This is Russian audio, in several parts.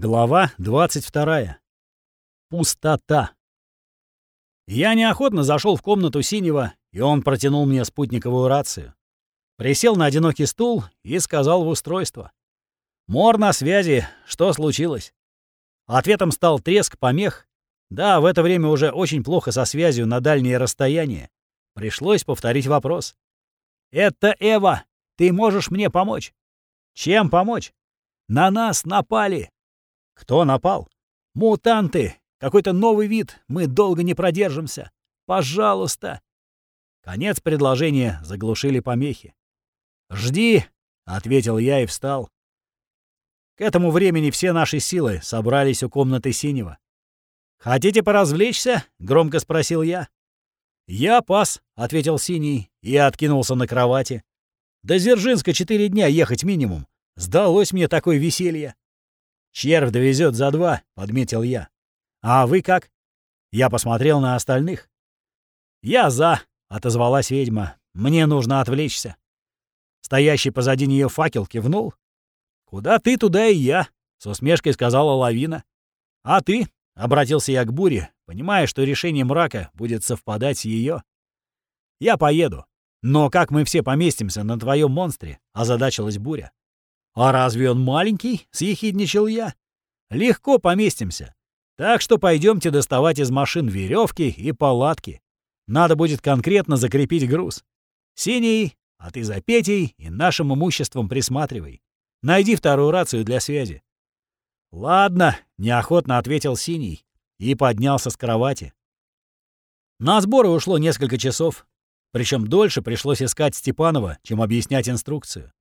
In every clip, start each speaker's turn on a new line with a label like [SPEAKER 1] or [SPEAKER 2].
[SPEAKER 1] Глава 22. Пустота. Я неохотно зашел в комнату Синего, и он протянул мне спутниковую рацию. Присел на одинокий стул и сказал в устройство. «Мор на связи. Что случилось?» Ответом стал треск помех. Да, в это время уже очень плохо со связью на дальние расстояния. Пришлось повторить вопрос. «Это Эва. Ты можешь мне помочь?» «Чем помочь?» «На нас напали!» Кто напал? Мутанты! Какой-то новый вид. Мы долго не продержимся. Пожалуйста. Конец предложения заглушили помехи. «Жди!» — ответил я и встал. К этому времени все наши силы собрались у комнаты Синего. «Хотите поразвлечься?» — громко спросил я. «Я пас», — ответил Синий и откинулся на кровати. «До Зержинска четыре дня ехать минимум. Сдалось мне такое веселье». «Червь довезет за два», — подметил я. «А вы как?» Я посмотрел на остальных. «Я за», — отозвалась ведьма. «Мне нужно отвлечься». Стоящий позади нее факел кивнул. «Куда ты, туда и я», — с усмешкой сказала лавина. «А ты?» — обратился я к буре, понимая, что решение мрака будет совпадать с ее. «Я поеду. Но как мы все поместимся на твоем монстре?» — озадачилась буря. «А разве он маленький?» — съехидничал я. «Легко поместимся. Так что пойдемте доставать из машин веревки и палатки. Надо будет конкретно закрепить груз. Синий, а ты за Петей и нашим имуществом присматривай. Найди вторую рацию для связи». «Ладно», — неохотно ответил Синий и поднялся с кровати. На сборы ушло несколько часов, причем дольше пришлось искать Степанова, чем объяснять инструкцию.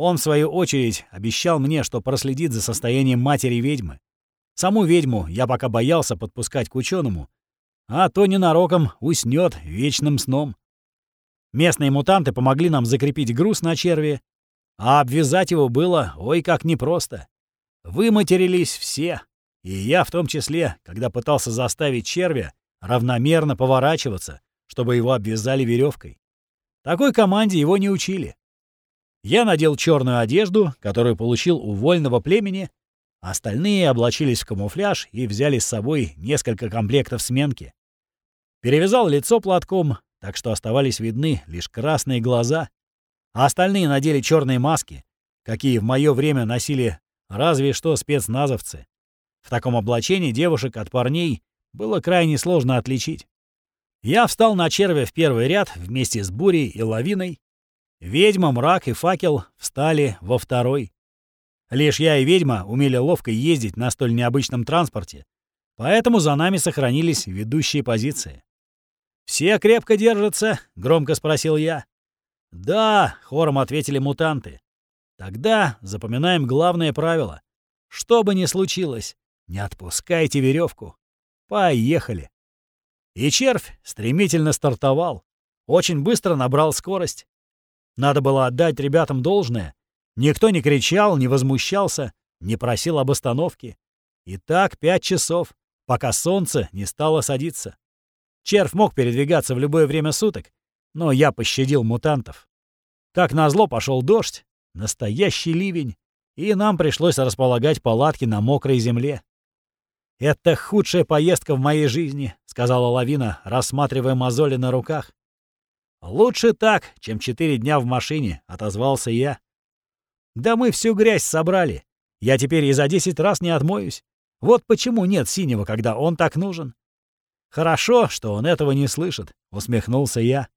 [SPEAKER 1] Он, в свою очередь, обещал мне, что проследит за состоянием матери ведьмы. Саму ведьму я пока боялся подпускать к ученому, а то ненароком уснет вечным сном. Местные мутанты помогли нам закрепить груз на черве, а обвязать его было ой как непросто. Выматерились все, и я в том числе, когда пытался заставить червя равномерно поворачиваться, чтобы его обвязали веревкой. Такой команде его не учили. Я надел черную одежду, которую получил у вольного племени, остальные облачились в камуфляж и взяли с собой несколько комплектов сменки. Перевязал лицо платком, так что оставались видны лишь красные глаза, а остальные надели черные маски, какие в мое время носили разве что спецназовцы. В таком облачении девушек от парней было крайне сложно отличить. Я встал на червя в первый ряд вместе с бурей и лавиной, Ведьма, мрак и факел встали во второй. Лишь я и ведьма умели ловко ездить на столь необычном транспорте, поэтому за нами сохранились ведущие позиции. «Все крепко держатся?» — громко спросил я. «Да», — хором ответили мутанты. «Тогда запоминаем главное правило. Что бы ни случилось, не отпускайте веревку. Поехали!» И червь стремительно стартовал. Очень быстро набрал скорость. Надо было отдать ребятам должное. Никто не кричал, не возмущался, не просил об остановке. И так пять часов, пока солнце не стало садиться. Червь мог передвигаться в любое время суток, но я пощадил мутантов. Как назло пошел дождь, настоящий ливень, и нам пришлось располагать палатки на мокрой земле. «Это худшая поездка в моей жизни», — сказала Лавина, рассматривая мозоли на руках. «Лучше так, чем четыре дня в машине», — отозвался я. «Да мы всю грязь собрали. Я теперь и за десять раз не отмоюсь. Вот почему нет синего, когда он так нужен». «Хорошо, что он этого не слышит», — усмехнулся я.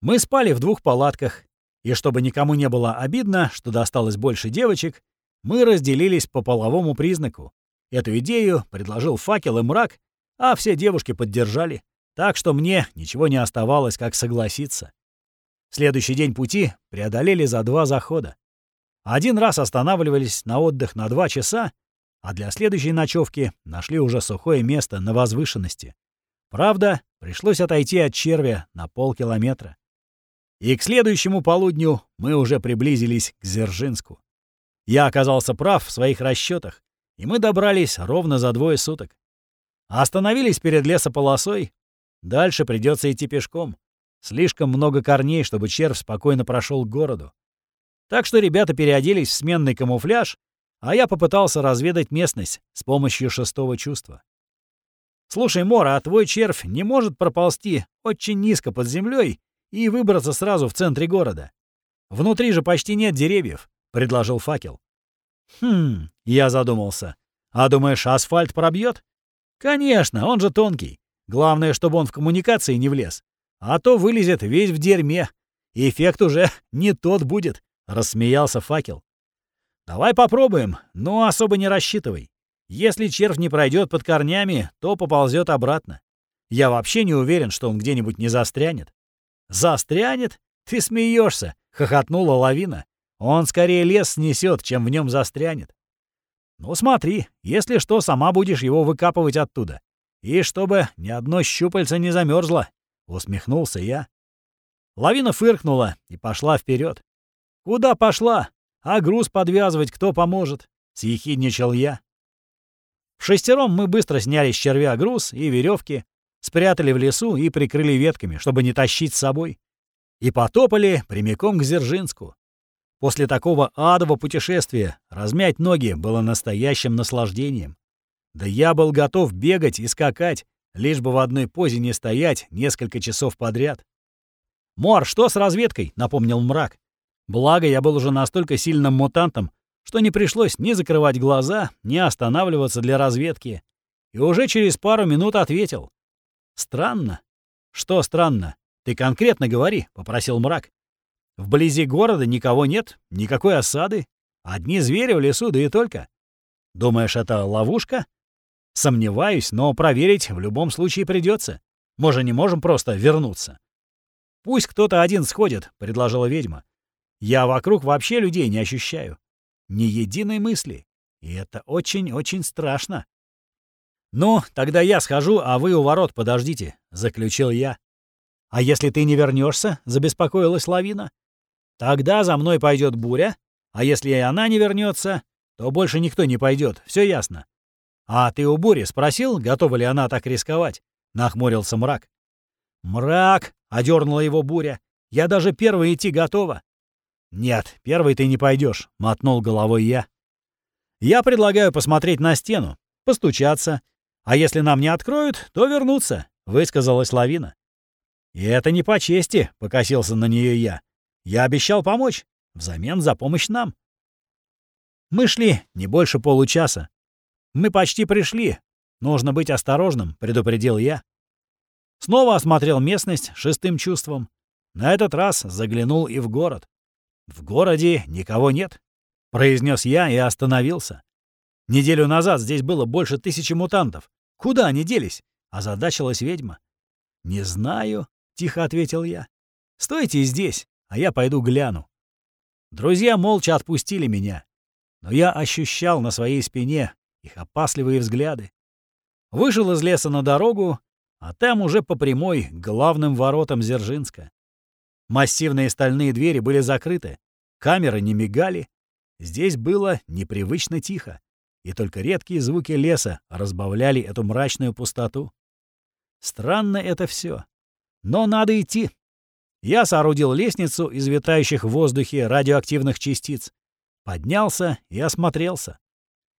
[SPEAKER 1] Мы спали в двух палатках, и чтобы никому не было обидно, что досталось больше девочек, мы разделились по половому признаку. Эту идею предложил факел и мрак, а все девушки поддержали. Так что мне ничего не оставалось, как согласиться. Следующий день пути преодолели за два захода. Один раз останавливались на отдых на два часа, а для следующей ночевки нашли уже сухое место на возвышенности. Правда, пришлось отойти от червя на полкилометра. И к следующему полудню мы уже приблизились к Зержинску. Я оказался прав в своих расчетах, и мы добрались ровно за двое суток. Остановились перед лесополосой, Дальше придется идти пешком. Слишком много корней, чтобы червь спокойно прошел к городу. Так что ребята переоделись в сменный камуфляж, а я попытался разведать местность с помощью шестого чувства. «Слушай, Мора, а твой червь не может проползти очень низко под землей и выбраться сразу в центре города? Внутри же почти нет деревьев», — предложил факел. «Хм...» — я задумался. «А думаешь, асфальт пробьет? «Конечно, он же тонкий. Главное, чтобы он в коммуникации не влез. А то вылезет весь в дерьме. Эффект уже не тот будет», — рассмеялся факел. «Давай попробуем, но особо не рассчитывай. Если червь не пройдет под корнями, то поползет обратно. Я вообще не уверен, что он где-нибудь не застрянет». «Застрянет? Ты смеешься!» — хохотнула лавина. «Он скорее лес снесет, чем в нем застрянет. Ну смотри, если что, сама будешь его выкапывать оттуда. И чтобы ни одно щупальце не замерзло, усмехнулся я. Лавина фыркнула и пошла вперед. Куда пошла? А груз подвязывать кто поможет? Съехидничал я. В шестером мы быстро сняли с червя груз и веревки, спрятали в лесу и прикрыли ветками, чтобы не тащить с собой. И потопали прямиком к Зержинску. После такого адового путешествия размять ноги было настоящим наслаждением. Да я был готов бегать и скакать, лишь бы в одной позе не стоять несколько часов подряд. «Мор, что с разведкой?» — напомнил мрак. Благо, я был уже настолько сильным мутантом, что не пришлось ни закрывать глаза, ни останавливаться для разведки. И уже через пару минут ответил. «Странно». «Что странно? Ты конкретно говори», — попросил мрак. Вблизи города никого нет, никакой осады. Одни звери в лесу, да и только. Думаешь, это ловушка? Сомневаюсь, но проверить в любом случае придется. Мы же не можем просто вернуться. Пусть кто-то один сходит, предложила ведьма. Я вокруг вообще людей не ощущаю. Ни единой мысли. И это очень-очень страшно. «Ну, тогда я схожу, а вы у ворот подождите», — заключил я. «А если ты не вернешься? забеспокоилась лавина. Тогда за мной пойдет буря, а если и она не вернется, то больше никто не пойдет. Все ясно. А ты у бури спросил, готова ли она так рисковать? Нахмурился мрак. Мрак! одернула его буря. Я даже первый идти готова. Нет, первый ты не пойдешь, мотнул головой я. Я предлагаю посмотреть на стену, постучаться. А если нам не откроют, то вернуться, высказалась лавина. И это не по чести, покосился на нее я. Я обещал помочь, взамен за помощь нам. Мы шли не больше получаса. Мы почти пришли. Нужно быть осторожным, предупредил я. Снова осмотрел местность шестым чувством. На этот раз заглянул и в город. В городе никого нет, произнес я и остановился. Неделю назад здесь было больше тысячи мутантов. Куда они делись? Озадачилась ведьма. Не знаю, тихо ответил я. Стойте здесь а я пойду гляну. Друзья молча отпустили меня, но я ощущал на своей спине их опасливые взгляды. Вышел из леса на дорогу, а там уже по прямой главным воротам Зержинска. Массивные стальные двери были закрыты, камеры не мигали. Здесь было непривычно тихо, и только редкие звуки леса разбавляли эту мрачную пустоту. Странно это все, Но надо идти. Я соорудил лестницу из витающих в воздухе радиоактивных частиц, поднялся и осмотрелся.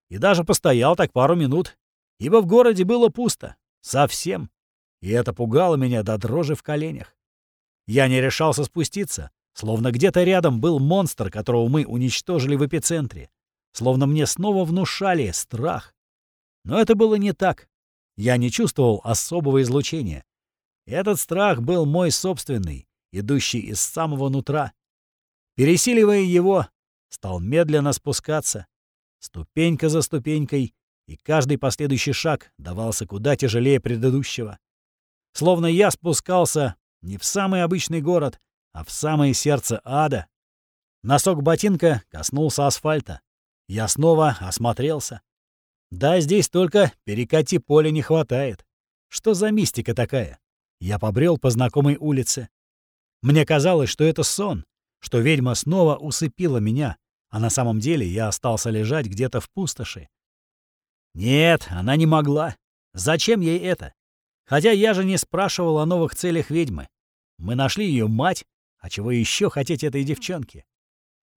[SPEAKER 1] И даже постоял так пару минут, ибо в городе было пусто. Совсем. И это пугало меня до дрожи в коленях. Я не решался спуститься, словно где-то рядом был монстр, которого мы уничтожили в эпицентре. Словно мне снова внушали страх. Но это было не так. Я не чувствовал особого излучения. Этот страх был мой собственный, идущий из самого нутра. Пересиливая его, стал медленно спускаться, ступенька за ступенькой, и каждый последующий шаг давался куда тяжелее предыдущего. Словно я спускался не в самый обычный город, а в самое сердце ада. Носок ботинка коснулся асфальта. Я снова осмотрелся. Да, здесь только перекати поле не хватает. Что за мистика такая? Я побрел по знакомой улице. Мне казалось, что это сон, что ведьма снова усыпила меня, а на самом деле я остался лежать где-то в пустоши. Нет, она не могла. Зачем ей это? Хотя я же не спрашивал о новых целях ведьмы. Мы нашли ее мать, а чего еще хотеть этой девчонке?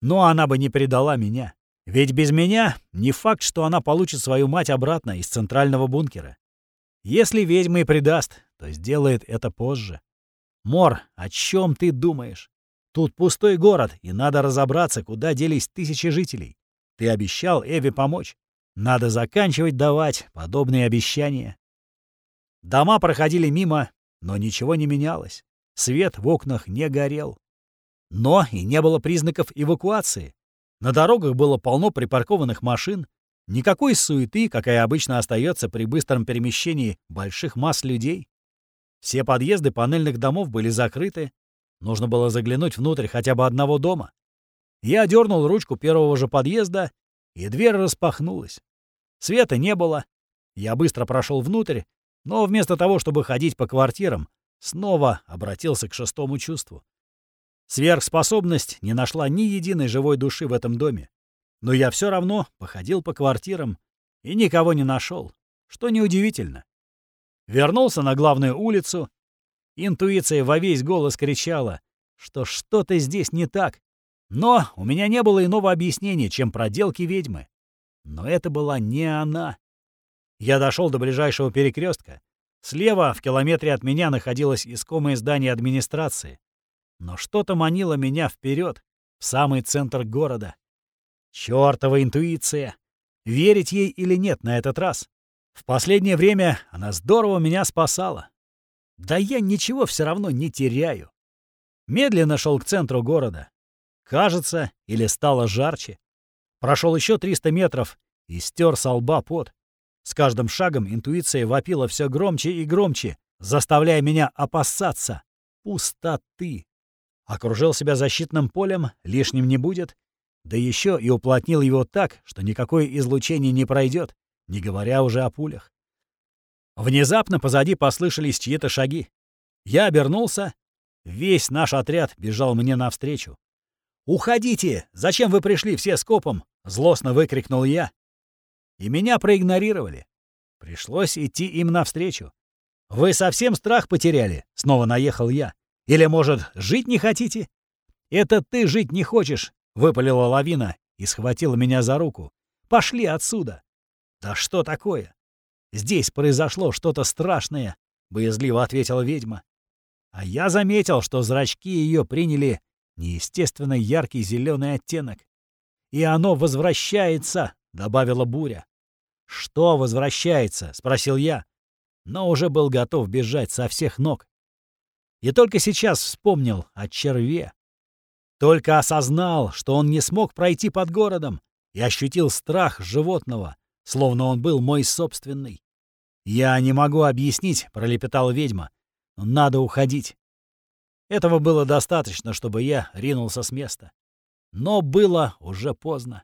[SPEAKER 1] Но она бы не предала меня. Ведь без меня не факт, что она получит свою мать обратно из центрального бункера. Если ведьма и предаст, то сделает это позже. Мор, о чем ты думаешь? Тут пустой город, и надо разобраться, куда делись тысячи жителей. Ты обещал Эве помочь. Надо заканчивать давать подобные обещания. Дома проходили мимо, но ничего не менялось. Свет в окнах не горел. Но и не было признаков эвакуации. На дорогах было полно припаркованных машин, никакой суеты, какая обычно остается при быстром перемещении больших масс людей. Все подъезды панельных домов были закрыты. Нужно было заглянуть внутрь хотя бы одного дома. Я дернул ручку первого же подъезда, и дверь распахнулась. Света не было. Я быстро прошел внутрь, но вместо того, чтобы ходить по квартирам, снова обратился к шестому чувству. Сверхспособность не нашла ни единой живой души в этом доме. Но я все равно походил по квартирам и никого не нашел, что неудивительно. Вернулся на главную улицу. Интуиция во весь голос кричала, что что-то здесь не так. Но у меня не было иного объяснения, чем проделки ведьмы. Но это была не она. Я дошел до ближайшего перекрестка. Слева, в километре от меня, находилось искомое здание администрации. Но что-то манило меня вперед, в самый центр города. Чёртова интуиция! Верить ей или нет на этот раз? В последнее время она здорово меня спасала. Да я ничего все равно не теряю. Медленно шел к центру города. Кажется, или стало жарче. Прошел еще 300 метров и стер со лба пот. С каждым шагом интуиция вопила все громче и громче, заставляя меня опасаться пустоты. Окружил себя защитным полем, лишним не будет, да еще и уплотнил его так, что никакое излучение не пройдет, не говоря уже о пулях. Внезапно позади послышались чьи-то шаги. Я обернулся. Весь наш отряд бежал мне навстречу. «Уходите! Зачем вы пришли все скопом?» — злостно выкрикнул я. И меня проигнорировали. Пришлось идти им навстречу. «Вы совсем страх потеряли?» — снова наехал я. «Или, может, жить не хотите?» «Это ты жить не хочешь!» — выпалила лавина и схватила меня за руку. «Пошли отсюда!» «Да что такое?» «Здесь произошло что-то страшное», — боязливо ответила ведьма. А я заметил, что зрачки ее приняли неестественно яркий зеленый оттенок. «И оно возвращается!» — добавила буря. «Что возвращается?» — спросил я, но уже был готов бежать со всех ног. И только сейчас вспомнил о черве. Только осознал, что он не смог пройти под городом, и ощутил страх животного, словно он был мой собственный. «Я не могу объяснить», — пролепетала ведьма. «Надо уходить». Этого было достаточно, чтобы я ринулся с места. Но было уже поздно.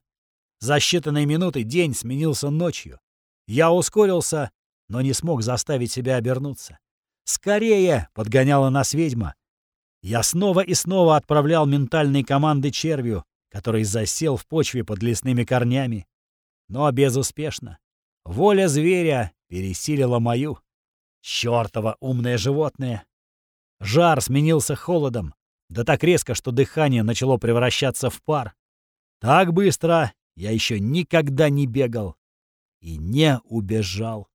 [SPEAKER 1] За считанные минуты день сменился ночью. Я ускорился, но не смог заставить себя обернуться. «Скорее!» — подгоняла нас ведьма. Я снова и снова отправлял ментальные команды червю, который засел в почве под лесными корнями. Но безуспешно. Воля зверя пересилила мою. Чёртово умное животное! Жар сменился холодом, да так резко, что дыхание начало превращаться в пар. Так быстро я еще никогда не бегал и не убежал.